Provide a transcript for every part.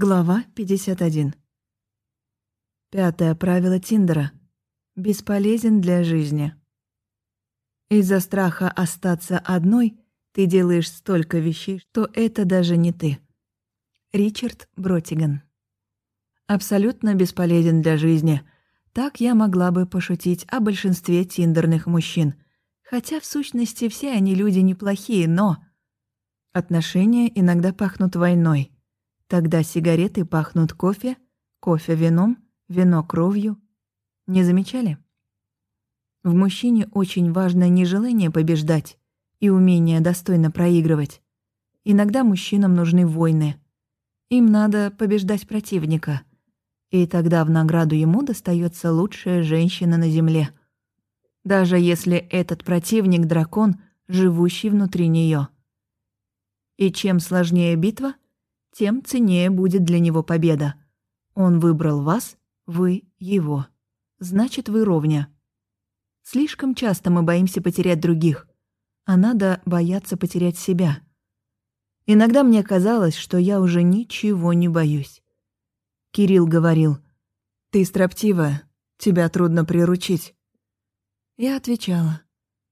Глава 51. Пятое правило Тиндера. Бесполезен для жизни. Из-за страха остаться одной ты делаешь столько вещей, что это даже не ты. Ричард Бротиган. Абсолютно бесполезен для жизни. Так я могла бы пошутить о большинстве тиндерных мужчин. Хотя в сущности все они люди неплохие, но... Отношения иногда пахнут войной — Тогда сигареты пахнут кофе, кофе вином, вино кровью. Не замечали? В мужчине очень важно не желание побеждать и умение достойно проигрывать. Иногда мужчинам нужны войны. Им надо побеждать противника. И тогда в награду ему достается лучшая женщина на земле. Даже если этот противник — дракон, живущий внутри нее. И чем сложнее битва — тем ценнее будет для него победа. Он выбрал вас, вы его. Значит, вы ровня. Слишком часто мы боимся потерять других, а надо бояться потерять себя. Иногда мне казалось, что я уже ничего не боюсь. Кирилл говорил, «Ты строптивая, тебя трудно приручить». Я отвечала,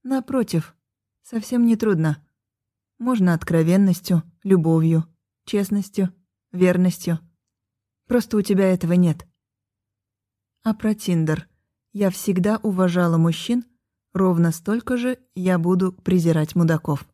«Напротив, совсем не трудно. Можно откровенностью, любовью, честностью, верностью. Просто у тебя этого нет. А про Тиндер. Я всегда уважала мужчин, ровно столько же я буду презирать мудаков.